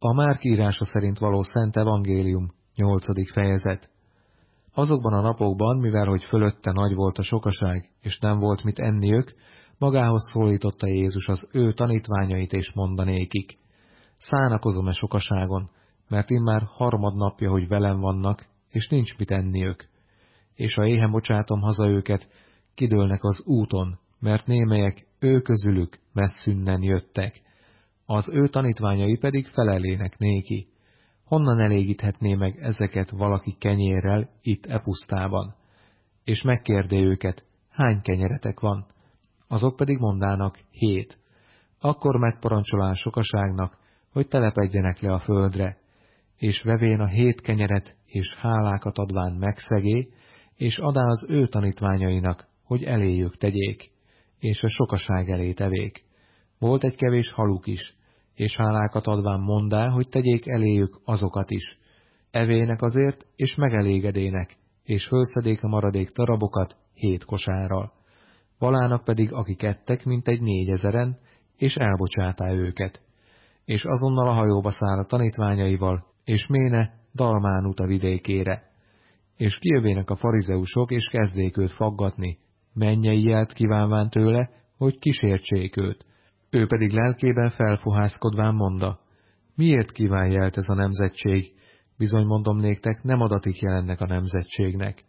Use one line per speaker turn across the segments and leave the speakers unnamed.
A Márk írása szerint való Szent Evangélium, 8. fejezet. Azokban a napokban, mivel hogy fölötte nagy volt a sokaság, és nem volt mit enniük, magához szólította Jézus az ő tanítványait, és mondanékik. Szánakozom-e sokaságon, mert immár harmad napja, hogy velem vannak, és nincs mit enniük. És ha éhen bocsátom haza őket, kidőlnek az úton, mert némelyek ő közülük messzünnen jöttek. Az ő tanítványai pedig felelének néki. Honnan elégíthetné meg ezeket valaki kenyérrel itt e pusztában? És megkérdé őket, hány kenyeretek van? Azok pedig mondának, hét. Akkor megparancsolál sokaságnak, hogy telepedjenek le a földre, és vevén a hét kenyeret és hálákat adván megszegé, és adá az ő tanítványainak, hogy eléjük tegyék, és a sokaság elé tevék. Volt egy kevés haluk is, és hálákat adván mondá, hogy tegyék eléjük azokat is. Evének azért, és megelégedének, és fölszedék a maradék darabokat hét kosárral. Valának pedig, akik ettek, mint egy négyezeren, és elbocsátá őket. És azonnal a hajóba száll a tanítványaival, és méne Dalmán ut a vidékére. És kijövének a farizeusok, és kezdék őt faggatni, mennyei jelt kívánván tőle, hogy kísértsék őt. Ő pedig lelkében felfuhászkodván monda, miért kíván jelt ez a nemzetség, bizony mondom néktek, nem adatik jelennek a nemzetségnek.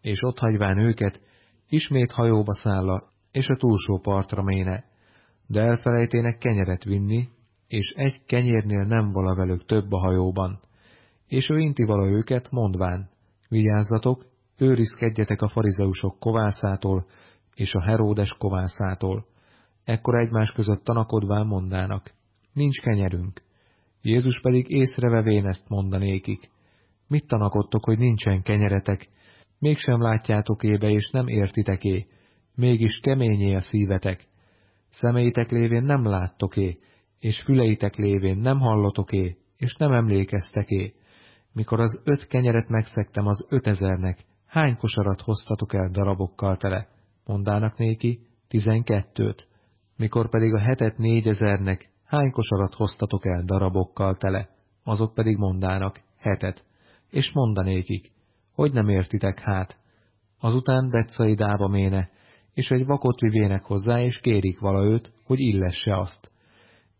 És ott hagyván őket, ismét hajóba szálla, és a túlsó partra méne, de elfelejtének kenyeret vinni, és egy kenyérnél nem vala velük több a hajóban. És ő inti vala őket, mondván, vigyázzatok, őrizkedjetek a farizeusok kovászától és a Heródes kovászától. Ekkor egymás között tanakodván mondának, nincs kenyerünk. Jézus pedig észrevevén ezt mondanékik. Mit tanakodtok, hogy nincsen kenyeretek? Mégsem látjátok ébe, és nem értitek-é, mégis keményé a szívetek. Szemeitek lévén nem láttok-é, és füleitek lévén nem hallotok-é, és nem emlékeztek-é. Mikor az öt kenyeret megszektem az ötezernek, hány kosarat hoztatok el darabokkal tele? Mondának néki, tizenkettőt. Mikor pedig a hetet négyezernek, hány kosarat hoztatok el darabokkal tele? Azok pedig mondának, hetet. És mondanékik, hogy nem értitek hát. Azután Betszaidába méne, és egy vakot vivének hozzá, és kérik vala őt, hogy illesse azt.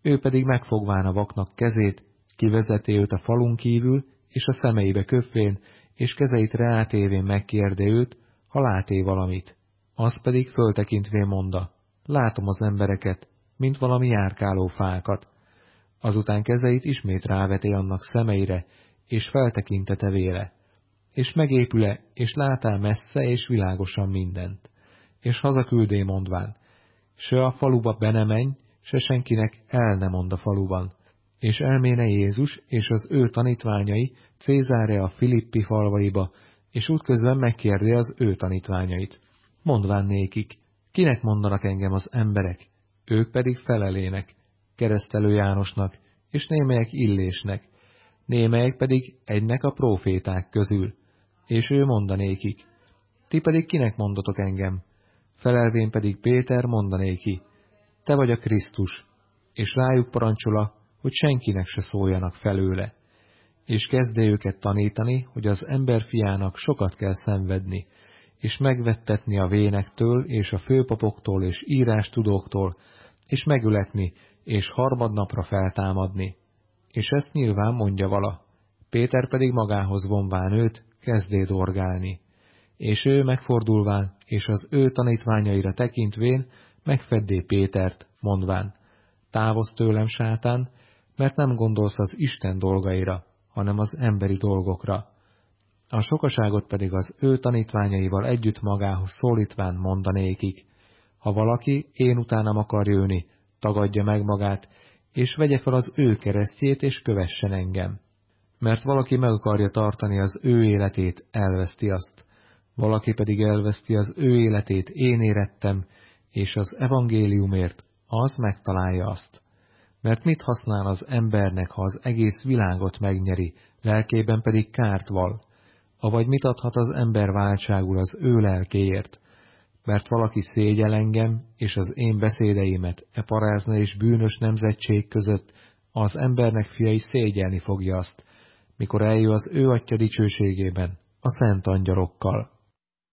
Ő pedig megfogván a vaknak kezét, kivezeti őt a falun kívül, és a szemeibe köpvén, és kezeit reátévén megkérdé őt, ha láté valamit. Az pedig föltekintvén monda, látom az embereket, mint valami járkáló fákat. Azután kezeit ismét ráveti annak szemeire, és feltekintete véle. És megépüle, és látál messze és világosan mindent. És hazaküldé mondván, se a faluba be ne menj, se senkinek el ne mond a faluban. És elméne Jézus és az ő tanítványai Cézáre a Filippi falvaiba, és útközben megkérdi az ő tanítványait. Mondván nékik, kinek mondanak engem az emberek? Ők pedig felelének, keresztelő Jánosnak, és némelyek Illésnek, némelyek pedig egynek a próféták közül, és ő mondanékik. Ti pedig kinek mondotok engem? Felelvén pedig Péter mondanéki, te vagy a Krisztus, és rájuk parancsola, hogy senkinek se szóljanak felőle és kezdje őket tanítani, hogy az emberfiának sokat kell szenvedni, és megvettetni a vénektől, és a főpapoktól, és írástudóktól, és megületni, és harmadnapra feltámadni. És ezt nyilván mondja vala. Péter pedig magához vonván őt, kezdé dorgálni. És ő megfordulván, és az ő tanítványaira tekintvén, megfeddé Pétert, mondván, távozz tőlem, sátán, mert nem gondolsz az Isten dolgaira, hanem az emberi dolgokra. A sokaságot pedig az ő tanítványaival együtt magához szólítván mondanékik, ha valaki én utánam akar jönni, tagadja meg magát, és vegye fel az ő keresztjét, és kövessen engem. Mert valaki meg akarja tartani az ő életét, elveszti azt. Valaki pedig elveszti az ő életét, én érettem, és az evangéliumért, az megtalálja azt. Mert mit használ az embernek, ha az egész világot megnyeri, lelkében pedig kárt val? Avagy mit adhat az ember váltságul az ő lelkéért? Mert valaki szégyel engem, és az én beszédeimet e parázna és bűnös nemzetség között, az embernek fia is szégyelni fogja azt, mikor eljő az ő atya dicsőségében, a szent angyalokkal.